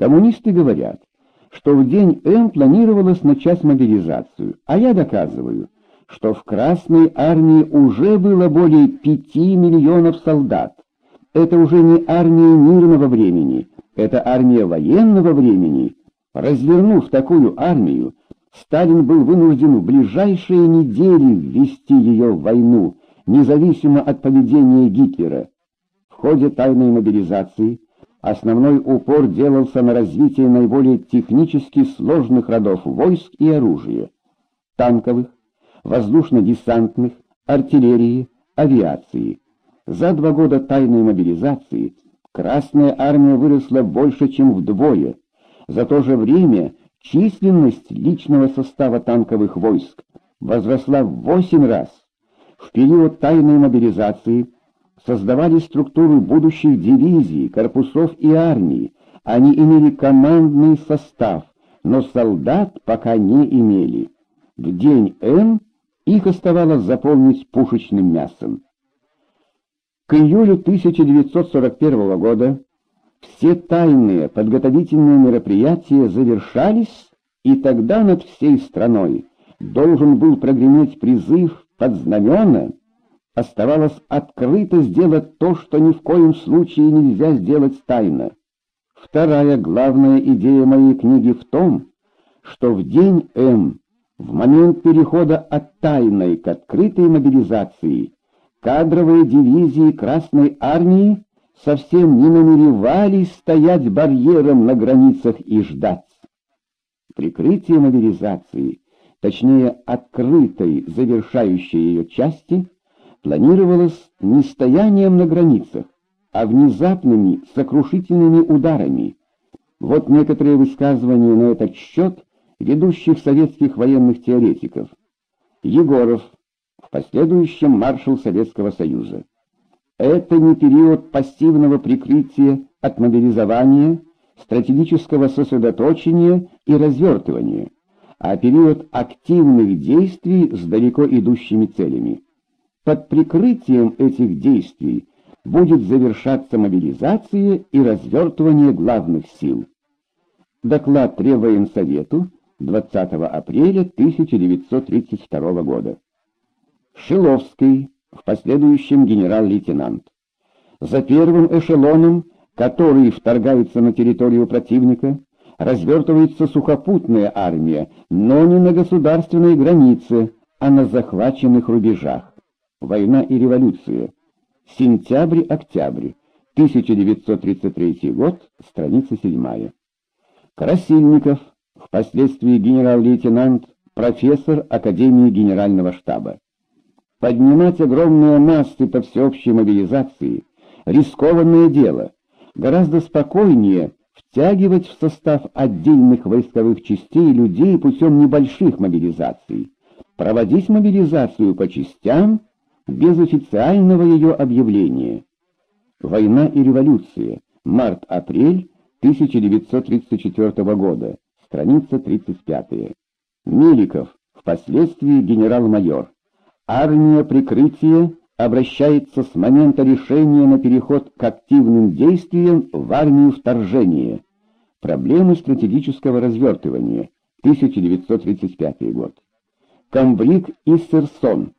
Коммунисты говорят, что в день М планировалось начать мобилизацию, а я доказываю, что в Красной армии уже было более пяти миллионов солдат. Это уже не армия мирного времени, это армия военного времени. Развернув такую армию, Сталин был вынужден в ближайшие недели ввести ее в войну, независимо от поведения Гитлера. В ходе тайной мобилизации основной упор делался на развитие наиболее технически сложных родов войск и оружия — танковых, воздушно-десантных, артиллерии, авиации. За два года тайной мобилизации Красная армия выросла больше, чем вдвое. За то же время численность личного состава танковых войск возросла в восемь раз. В период тайной мобилизации создавали структуры будущих дивизий, корпусов и армий. Они имели командный состав, но солдат пока не имели. В день Н их оставалось заполнить пушечным мясом. К июлю 1941 года все тайные подготовительные мероприятия завершались, и тогда над всей страной должен был прогреметь призыв под знамена, оставалось открыто сделать то, что ни в коем случае нельзя сделать тайно. Вторая главная идея моей книги в том, что в день М, в момент перехода от тайной к открытой мобилизации, кадровые дивизии Красной Армии совсем не намеревались стоять барьером на границах и ждать. Прикрытие мобилизации, точнее открытой завершающей ее части, планировалось не стоянием на границах, а внезапными сокрушительными ударами. Вот некоторые высказывания на этот счет ведущих советских военных теоретиков. Егоров в последующем маршал Советского Союза. Это не период пассивного прикрытия от мобилизования, стратегического сосредоточения и развертывания, а период активных действий с далеко идущими целями. Под прикрытием этих действий будет завершаться мобилизация и развертывание главных сил. Доклад Реввоенсовету 20 апреля 1932 года. Шиловский, в последующем генерал-лейтенант. За первым эшелоном, который вторгается на территорию противника, развертывается сухопутная армия, но не на государственной границе, а на захваченных рубежах. Война и революция. Сентябрь-октябрь. 1933 год, страница 7. Красильников, впоследствии генерал-лейтенант, профессор Академии Генерального штаба. Поднимать огромные массы по всеобщей мобилизации — рискованное дело. Гораздо спокойнее втягивать в состав отдельных войсковых частей людей путем небольших мобилизаций, проводить мобилизацию по частям без официального ее объявления. Война и революция. Март-апрель 1934 года. Страница 35. Меликов, впоследствии генерал-майор. Армия прикрытия обращается с момента решения на переход к активным действиям в армию вторжения. Проблемы стратегического развертывания. 1935 год. Камбрик и Серсон.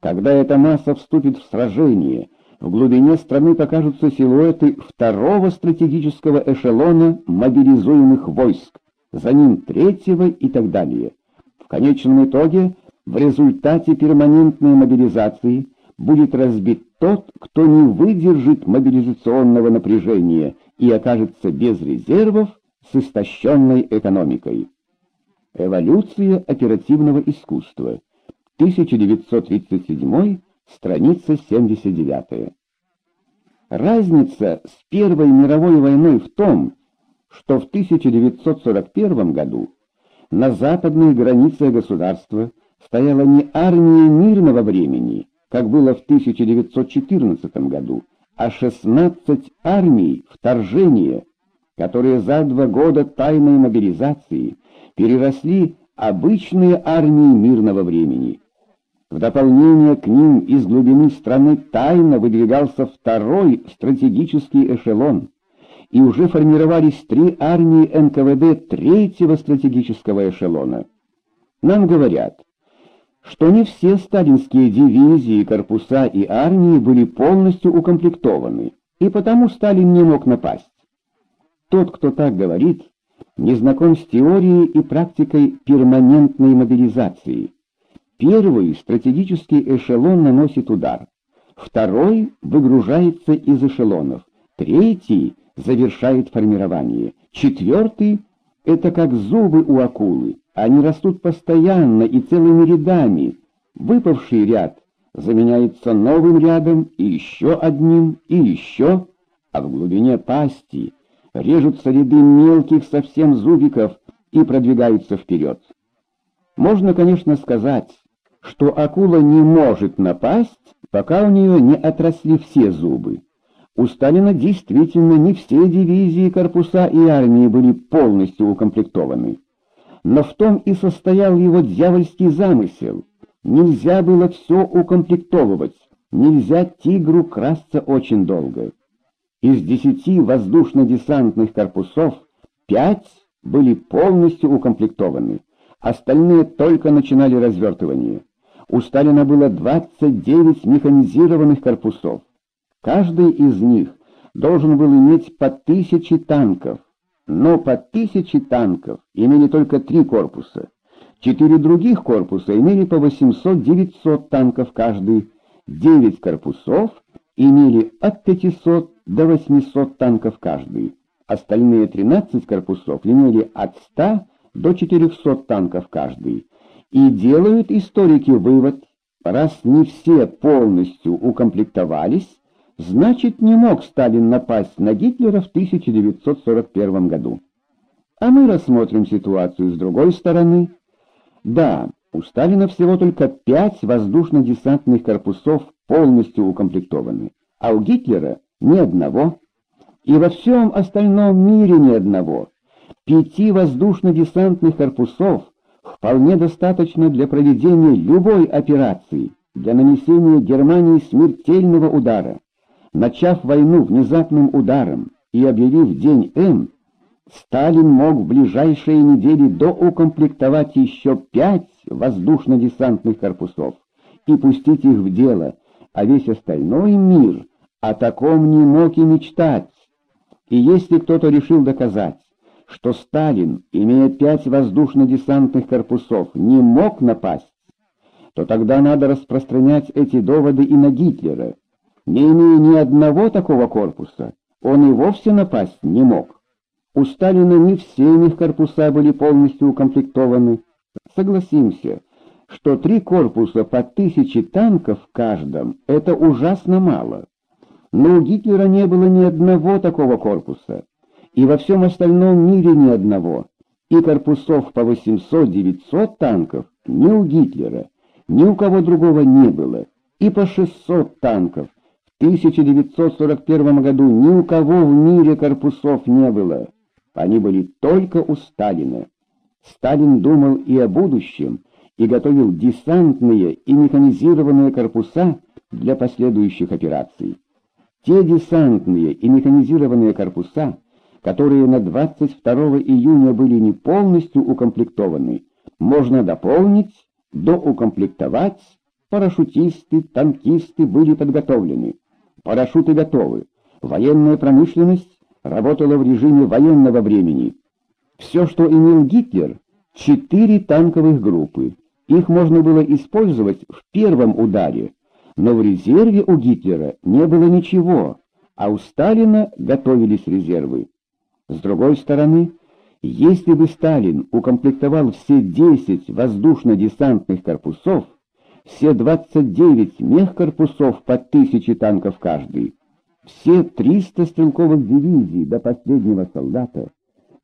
Когда эта масса вступит в сражение, в глубине страны покажутся силуэты второго стратегического эшелона мобилизуемых войск, за ним третьего и так далее. В конечном итоге в результате перманентной мобилизации будет разбит тот, кто не выдержит мобилизационного напряжения и окажется без резервов с истощенной экономикой. Эволюция оперативного искусства. 1937, страница 79. Разница с Первой мировой войной в том, что в 1941 году на западных границах государства стояла не армия мирного времени, как было в 1914 году, а 16 армий вторжения, которые за два года тайной мобилизации переросли обычные армии мирного времени. В дополнение к ним из глубины страны тайно выдвигался второй стратегический эшелон, и уже формировались три армии НКВД третьего стратегического эшелона. Нам говорят, что не все сталинские дивизии, корпуса и армии были полностью укомплектованы, и потому Сталин не мог напасть. Тот, кто так говорит, не знаком с теорией и практикой перманентной мобилизации. Первый стратегический эшелон наносит удар, второй выгружается из эшелонов, третий завершает формирование, четвертый — это как зубы у акулы, они растут постоянно и целыми рядами. Выпавший ряд заменяется новым рядом и еще одним, и еще, а в глубине пасти режутся ряды мелких совсем зубиков и продвигаются вперед. Можно, конечно, сказать, что акула не может напасть, пока у нее не отросли все зубы. У Сталина действительно не все дивизии, корпуса и армии были полностью укомплектованы. Но в том и состоял его дьявольский замысел. Нельзя было все укомплектовывать, нельзя тигру красться очень долго. Из десяти воздушно-десантных корпусов пять были полностью укомплектованы, остальные только начинали развертывание. У Сталина было 29 механизированных корпусов. Каждый из них должен был иметь по тысяче танков, но по тысяче танков имели только три корпуса. Четыре других корпуса имели по 800-900 танков каждый, девять корпусов имели от 500 до 800 танков каждый. Остальные 13 корпусов имели от 100 до 400 танков каждый. И делают историки вывод, раз не все полностью укомплектовались, значит не мог Сталин напасть на Гитлера в 1941 году. А мы рассмотрим ситуацию с другой стороны. Да, у Сталина всего только пять воздушно-десантных корпусов полностью укомплектованы, а у Гитлера ни одного, и во всем остальном мире ни одного. Пяти воздушно-десантных корпусов вполне достаточно для проведения любой операции, для нанесения Германии смертельного удара. Начав войну внезапным ударом и объявив день М, Сталин мог в ближайшие недели доукомплектовать еще пять воздушно-десантных корпусов и пустить их в дело, а весь остальной мир о таком не мог и мечтать. И если кто-то решил доказать, что Сталин, имея пять воздушно-десантных корпусов, не мог напасть, то тогда надо распространять эти доводы и на Гитлера. Не имея ни одного такого корпуса, он и вовсе напасть не мог. У Сталина не все их корпуса были полностью укомплектованы. Согласимся, что три корпуса по тысяче танков в каждом — это ужасно мало но у Гитлера не было ни одного такого корпуса, и во всем остальном мире ни одного, и корпусов по 800-900 танков ни у Гитлера, ни у кого другого не было, и по 600 танков в 1941 году ни у кого в мире корпусов не было. Они были только у Сталина. Сталин думал и о будущем, и готовил десантные и механизированные корпуса для последующих операций. Те десантные и механизированные корпуса, которые на 22 июня были не полностью укомплектованы, можно дополнить, доукомплектовать, парашютисты, танкисты были подготовлены, парашюты готовы, военная промышленность работала в режиме военного времени. Все, что имел Гитлер, четыре танковых группы, их можно было использовать в первом ударе, но в резерве у Гитлера не было ничего, а у Сталина готовились резервы. С другой стороны, если бы Сталин укомплектовал все 10 воздушно-десантных корпусов, все 29 мехкорпусов по тысяче танков каждый, все 300 стрелковых дивизий до последнего солдата,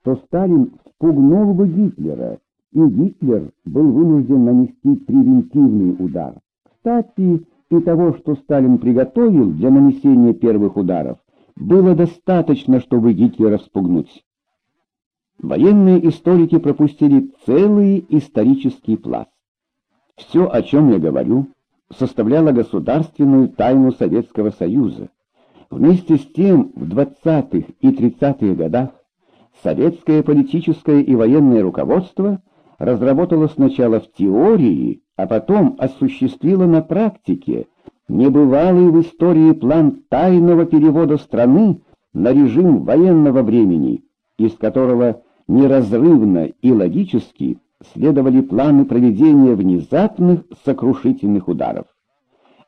то Сталин спугнул бы Гитлера, и Гитлер был вынужден нанести превентивный удар. Кстати, и того, что Сталин приготовил для нанесения первых ударов, было достаточно, чтобы Гитлера спугнуть. Военные историки пропустили целый исторический пласт. Все, о чем я говорю, составляло государственную тайну Советского Союза. Вместе с тем в 20-х и 30-х годах советское политическое и военное руководство разработало сначала в теории, а потом осуществило на практике небывалый в истории план тайного перевода страны на режим военного времени, из которого неразрывно и логически следовали планы проведения внезапных сокрушительных ударов.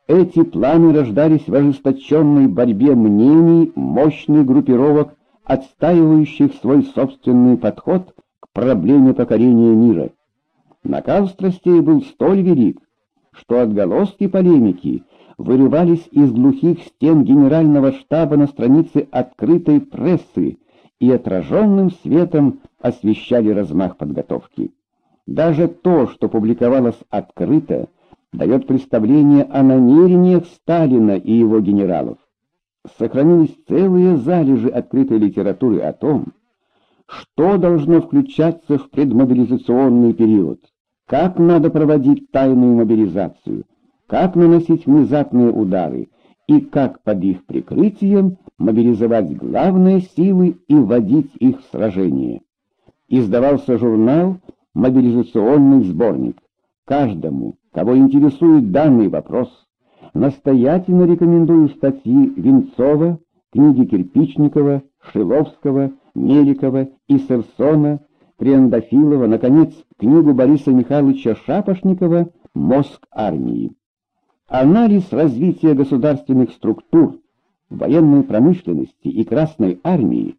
Эти планы рождались в ожесточенной борьбе мнений мощных группировок, отстаивающих свой собственный подход к проблеме покорения мира. Накал страстей был столь велик, что отголоски полемики вырывались из глухих стен генерального штаба на странице открытой прессы и отраженным светом освещали размах подготовки. Даже то, что публиковалось открыто, дает представление о намерениях Сталина и его генералов. Сохранились целые залежи открытой литературы о том, что должно включаться в предмобилизационный период, как надо проводить тайную мобилизацию, как наносить внезапные удары и как под их прикрытием мобилизовать главные силы и вводить их в сражение. Издавался журнал «Мобилизационный сборник». Каждому, кого интересует данный вопрос, настоятельно рекомендую статьи Венцова, книги Кирпичникова, Шиловского, Меликова и Серсона, Триандафилова, наконец, книгу Бориса Михайловича Шапошникова «Мозг армии». Анализ развития государственных структур, военной промышленности и Красной армии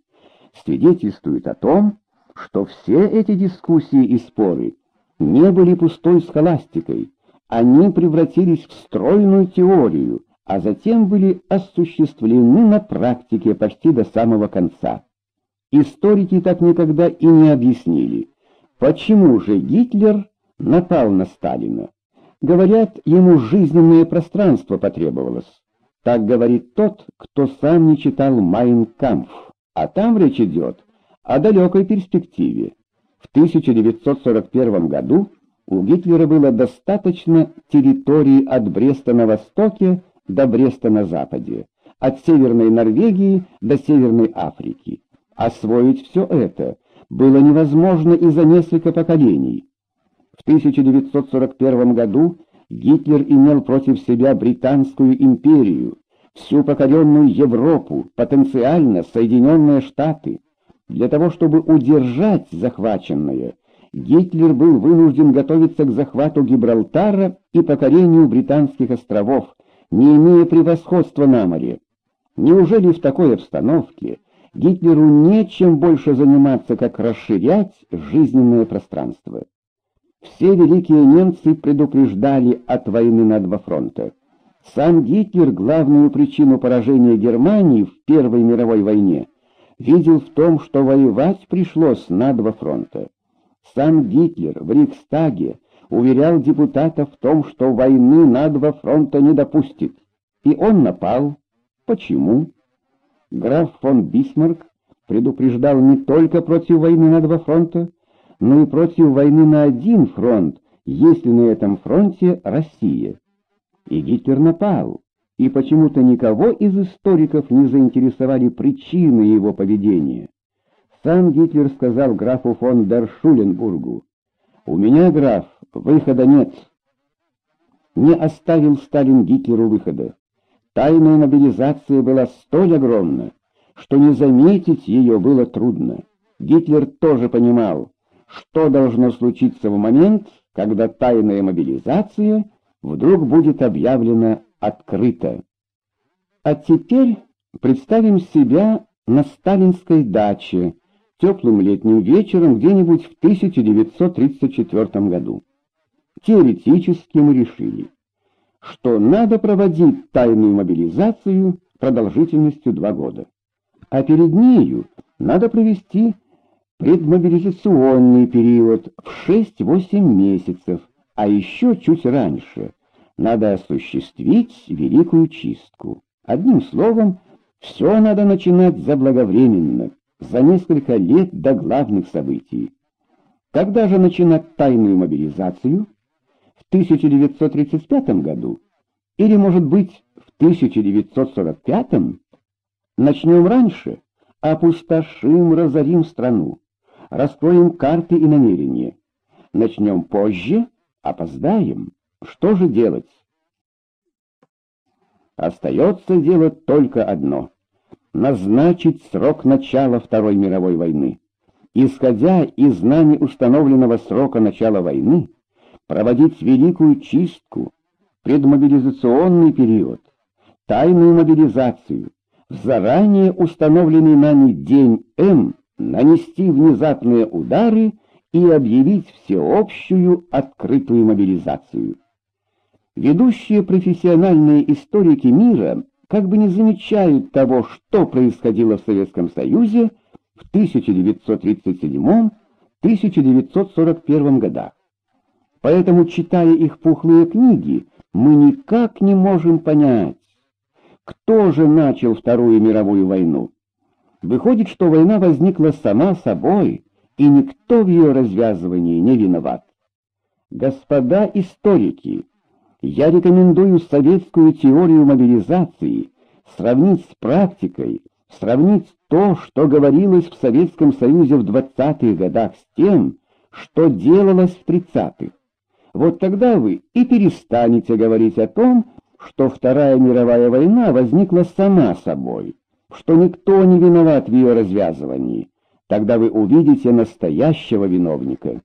свидетельствует о том, что все эти дискуссии и споры не были пустой схоластикой, они превратились в стройную теорию, а затем были осуществлены на практике почти до самого конца. Историки так никогда и не объяснили, почему же Гитлер напал на Сталина. Говорят, ему жизненное пространство потребовалось. Так говорит тот, кто сам не читал «Майн Кампф», а там речь идет о далекой перспективе. В 1941 году у Гитлера было достаточно территории от Бреста на востоке до Бреста на западе, от Северной Норвегии до Северной Африки. Освоить все это было невозможно и за несколько поколений. В 1941 году Гитлер имел против себя Британскую империю, всю покоренную Европу, потенциально Соединенные Штаты. Для того, чтобы удержать захваченное, Гитлер был вынужден готовиться к захвату Гибралтара и покорению британских островов, не имея превосходства на море. Неужели в такой обстановке Гитлеру нечем больше заниматься, как расширять жизненное пространство? Все великие немцы предупреждали от войны на два фронта. Сам Гитлер главную причину поражения Германии в Первой мировой войне видел в том, что воевать пришлось на два фронта. Сам Гитлер в Рейхстаге уверял депутатов в том, что войны на два фронта не допустит. И он напал. Почему? Граф фон Бисмарк предупреждал не только против войны на два фронта, но и против войны на один фронт, если на этом фронте Россия. И Гитлер напал, и почему-то никого из историков не заинтересовали причины его поведения. Сам Гитлер сказал графу фон дер Шуленбургу, «У меня, граф, выхода нет». Не оставил Сталин Гитлеру выхода. Тайная мобилизация была столь огромна, что не заметить ее было трудно. Гитлер тоже понимал, что должно случиться в момент, когда тайная мобилизация вдруг будет объявлена открыто. А теперь представим себя на сталинской даче теплым летним вечером где-нибудь в 1934 году. Теоретически мы решили, что надо проводить тайную мобилизацию продолжительностью два года, а перед нею надо провести предмобилизационный период в 6-8 месяцев, а еще чуть раньше надо осуществить великую чистку. Одним словом, все надо начинать заблаговременно, за несколько лет до главных событий. Когда же начинать тайную мобилизацию? В 1935 году? Или, может быть, в 1945? Начнем раньше, опустошим, разорим страну, раскроем карты и намерения. Начнем позже, опоздаем. Что же делать? Остается делать только одно — назначить срок начала Второй мировой войны. Исходя из знаний установленного срока начала войны, проводить великую чистку, предмобилизационный период, тайную мобилизацию, в заранее установленный нами день М нанести внезапные удары и объявить всеобщую открытую мобилизацию. Ведущие профессиональные историки мира как бы не замечают того, что происходило в Советском Союзе в 1937-1941 годах. Поэтому, читая их пухлые книги, мы никак не можем понять, кто же начал Вторую мировую войну. Выходит, что война возникла сама собой, и никто в ее развязывании не виноват. Господа историки, я рекомендую советскую теорию мобилизации сравнить с практикой, сравнить то, что говорилось в Советском Союзе в 20-х годах с тем, что делалось в 30-х. Вот тогда вы и перестанете говорить о том, что Вторая мировая война возникла сама собой, что никто не виноват в ее развязывании. Тогда вы увидите настоящего виновника.